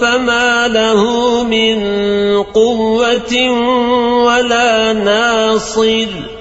فما له من قوة ولا ناصر.